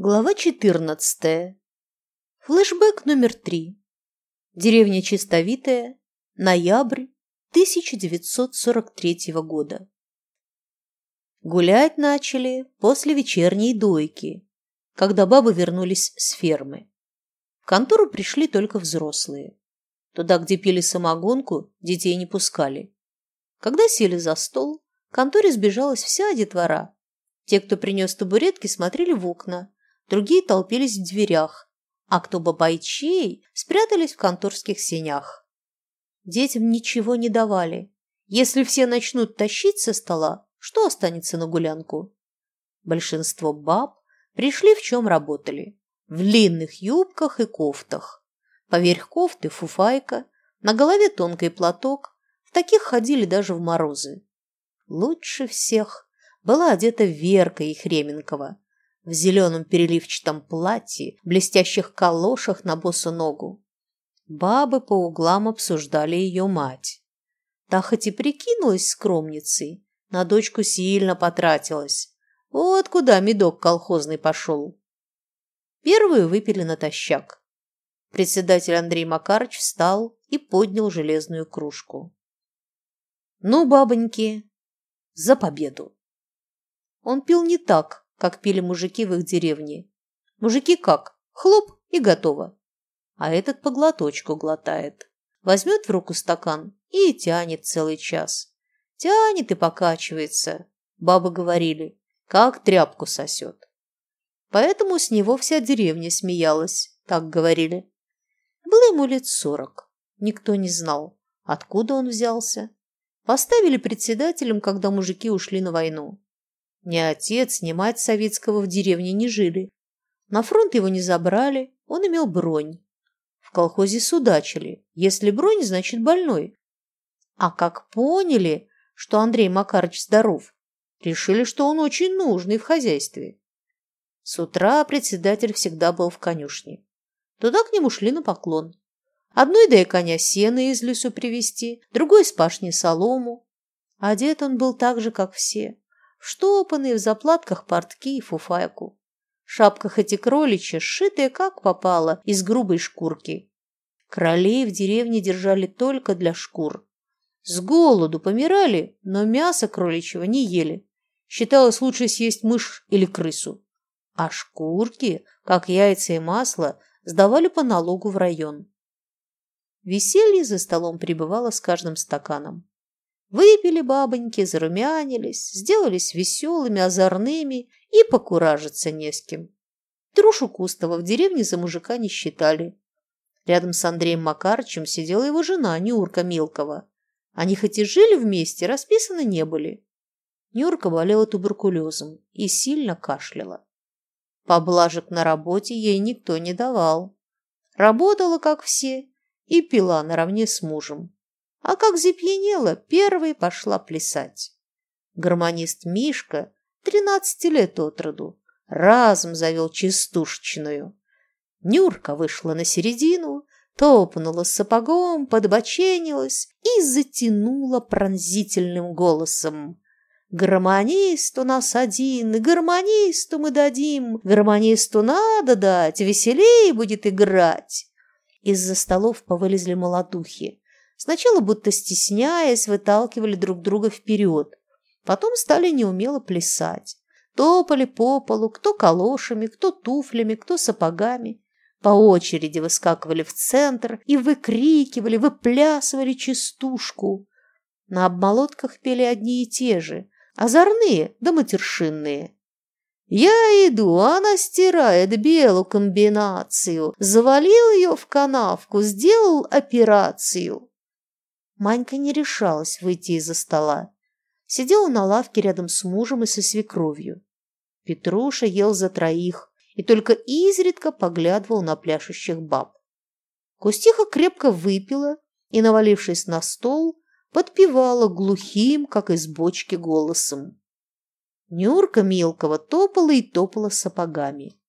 Глава 14. Флэшбэк номер 3. Деревня Чистовитая. Ноябрь 1943 года. Гулять начали после вечерней дойки, когда бабы вернулись с фермы. В контору пришли только взрослые. Туда, где пили самогонку, детей не пускали. Когда сели за стол, к конторе сбежалась вся детвора. Те, кто принес табуретки, смотрели в окна, другие толпились в дверях, а кто бабайчей, спрятались в конторских сенях. Детям ничего не давали. Если все начнут тащить со стола, что останется на гулянку? Большинство баб пришли в чем работали. В длинных юбках и кофтах. Поверх кофты фуфайка, на голове тонкий платок. В таких ходили даже в морозы. Лучше всех была одета Верка Ехременкова, в зеленом переливчатом платье, блестящих калошах на босу ногу. Бабы по углам обсуждали ее мать. Та хоть и прикинулась скромницей, на дочку сильно потратилась. Вот куда медок колхозный пошел. Первую выпили натощак. Председатель Андрей Макарович встал и поднял железную кружку. «Ну, бабоньки, за победу!» Он пил не так, как пили мужики в их деревне. Мужики как? Хлоп и готово. А этот по глоточку глотает. Возьмет в руку стакан и тянет целый час. Тянет и покачивается. Бабы говорили, как тряпку сосет. Поэтому с него вся деревня смеялась, так говорили. Было ему лет сорок. Никто не знал, откуда он взялся. Поставили председателем, когда мужики ушли на войну. Ни отец, ни мать Советского в деревне не жили. На фронт его не забрали, он имел бронь. В колхозе судачили. Если бронь, значит больной. А как поняли, что Андрей Макарович здоров, решили, что он очень нужный в хозяйстве. С утра председатель всегда был в конюшне. Туда к нему шли на поклон. Одной дай коня сена из лесу привезти, другой с пашни солому. Одет он был так же, как все штопанные в заплатках портки и фуфайку. Шапка хоть и кроличья, сшитая как попало, из грубой шкурки. Кролей в деревне держали только для шкур. С голоду помирали, но мясо кроличьего не ели. Считалось лучше съесть мышь или крысу. А шкурки, как яйца и масло, сдавали по налогу в район. Веселье за столом пребывало с каждым стаканом. Выпили бабоньки, зарумянились, сделались веселыми, озорными и покуражиться не с кем. Трушу Кустова в деревне за мужика не считали. Рядом с Андреем Макарычем сидела его жена Нюрка Мелкова. Они хоть и жили вместе, расписаны не были. Нюрка болела туберкулезом и сильно кашляла. Поблажек на работе ей никто не давал. Работала, как все, и пила наравне с мужем а как запьянела, первой пошла плясать. Гармонист Мишка, тринадцати лет от роду, разом завел частушечную. Нюрка вышла на середину, топнула сапогом, подбоченилась и затянула пронзительным голосом. «Гармонист у нас один, гармонисту мы дадим, гармонисту надо дать, веселее будет играть». Из-за столов повылезли молодухи. Сначала, будто стесняясь, выталкивали друг друга вперед. Потом стали неумело плясать. Топали по полу, кто калошами, кто туфлями, кто сапогами. По очереди выскакивали в центр и выкрикивали, выплясывали частушку. На обмолотках пели одни и те же, озорные да матершинные. Я иду, она стирает белую комбинацию, завалил ее в канавку, сделал операцию. Манька не решалась выйти из-за стола. Сидела на лавке рядом с мужем и со свекровью. Петруша ел за троих и только изредка поглядывал на пляшущих баб. Кустиха крепко выпила и, навалившись на стол, подпевала глухим, как из бочки, голосом. Нюрка мелкого топала и топала сапогами.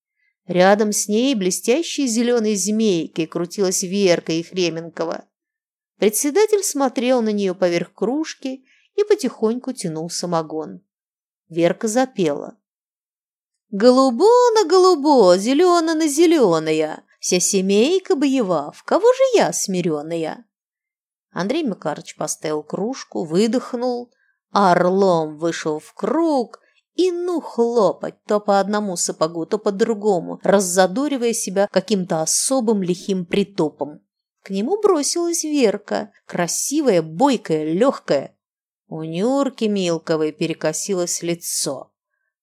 Рядом с ней блестящей зеленой змейкой крутилась Верка Ехременкова. Председатель смотрел на нее поверх кружки и потихоньку тянул самогон. Верка запела. Голубо на голубо, зелено на зеленое, вся семейка боева, в кого же я смиренная? Андрей Макарович поставил кружку, выдохнул, орлом вышел в круг и ну хлопать то по одному сапогу, то по другому, раззадоривая себя каким-то особым лихим притопом. К нему бросилась Верка, красивая, бойкая, легкая. У Нюрки Милковой перекосилось лицо.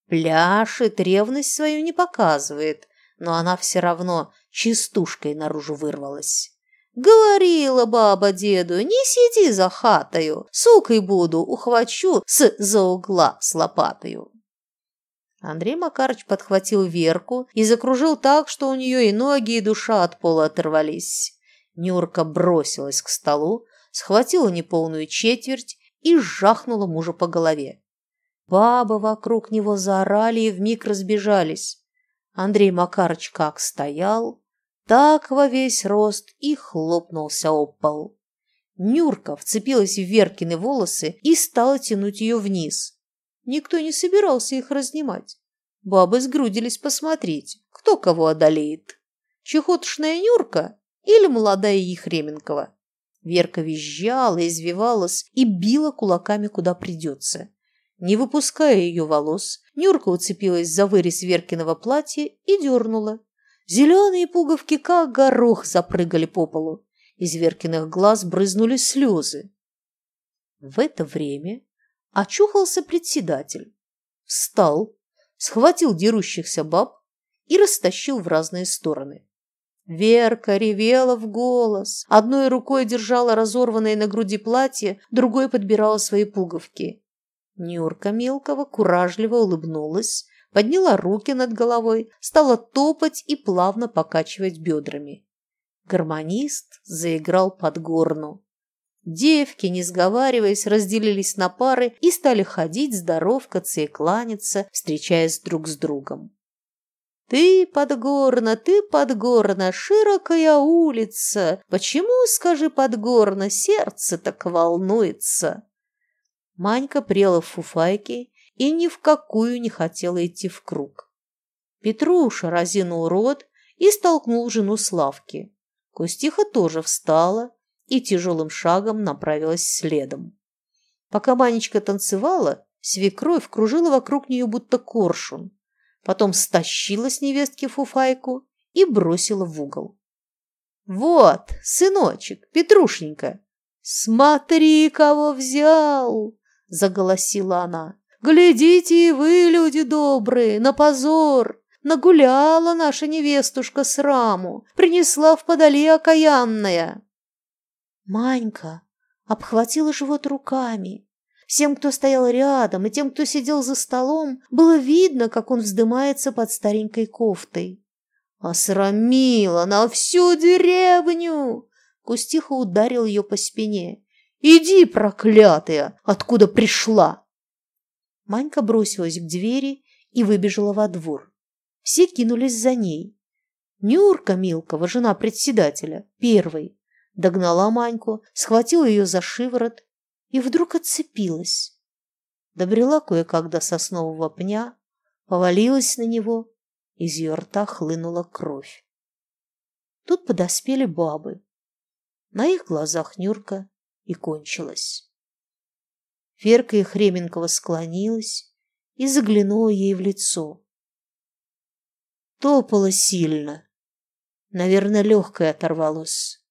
Пляшет, ревность свою не показывает, но она все равно чистушкой наружу вырвалась. Говорила баба деду, не сиди за хатою, сукой буду, ухвачу с за угла с лопатою. Андрей Макарыч подхватил Верку и закружил так, что у нее и ноги, и душа от пола оторвались. Нюрка бросилась к столу, схватила неполную четверть и жахнула мужа по голове. Бабы вокруг него заорали и вмиг разбежались. Андрей Макарыч как стоял, так во весь рост и хлопнулся об пол. Нюрка вцепилась в Веркины волосы и стала тянуть ее вниз. Никто не собирался их разнимать. Бабы сгрудились посмотреть, кто кого одолеет. Чехотошная Нюрка или молодая Ехременкова. Верка визжала, извивалась и била кулаками куда придется. Не выпуская ее волос, Нюрка уцепилась за вырез Веркиного платья и дернула. Зеленые пуговки, как горох, запрыгали по полу. Из Веркиных глаз брызнули слезы. В это время очухался председатель. Встал, схватил дерущихся баб и растащил в разные стороны. Верка ревела в голос. Одной рукой держала разорванное на груди платье, другой подбирала свои пуговки. Нюрка Мелкова куражливо улыбнулась, подняла руки над головой, стала топать и плавно покачивать бедрами. Гармонист заиграл под горну. Девки, не сговариваясь, разделились на пары и стали ходить, здоровкаться и кланяться, встречаясь друг с другом. «Ты, Подгорна, ты, Подгорна, широкая улица! Почему, скажи, Подгорна, сердце так волнуется?» Манька прела в фуфайке и ни в какую не хотела идти в круг. Петруша разинул рот и столкнул жену с лавки. Костиха тоже встала и тяжелым шагом направилась следом. Пока Манечка танцевала, свекровь кружила вокруг нее будто коршун, потом стащила с невестки фуфайку и бросила в угол. «Вот, сыночек, Петрушенька, смотри, кого взял!» – заголосила она. «Глядите вы, люди добрые, на позор! Нагуляла наша невестушка сраму, принесла в подали окаянная!» Манька обхватила живот руками. Всем, кто стоял рядом, и тем, кто сидел за столом, было видно, как он вздымается под старенькой кофтой. «Осрамила на всю деревню!» Кустиха ударил ее по спине. Иди, проклятая, откуда пришла!» Манька бросилась к двери и выбежала во двор. Все кинулись за ней. Нюрка Милкова, жена председателя, первой, догнала Маньку, схватила ее за шиворот и вдруг отцепилась. Добрела кое-как до соснового пня, повалилась на него, из ее рта хлынула кровь. Тут подоспели бабы. На их глазах Нюрка и кончилось. Верка Ехременкова склонилась и заглянула ей в лицо. Топала сильно. Наверное, легкое оторвалось.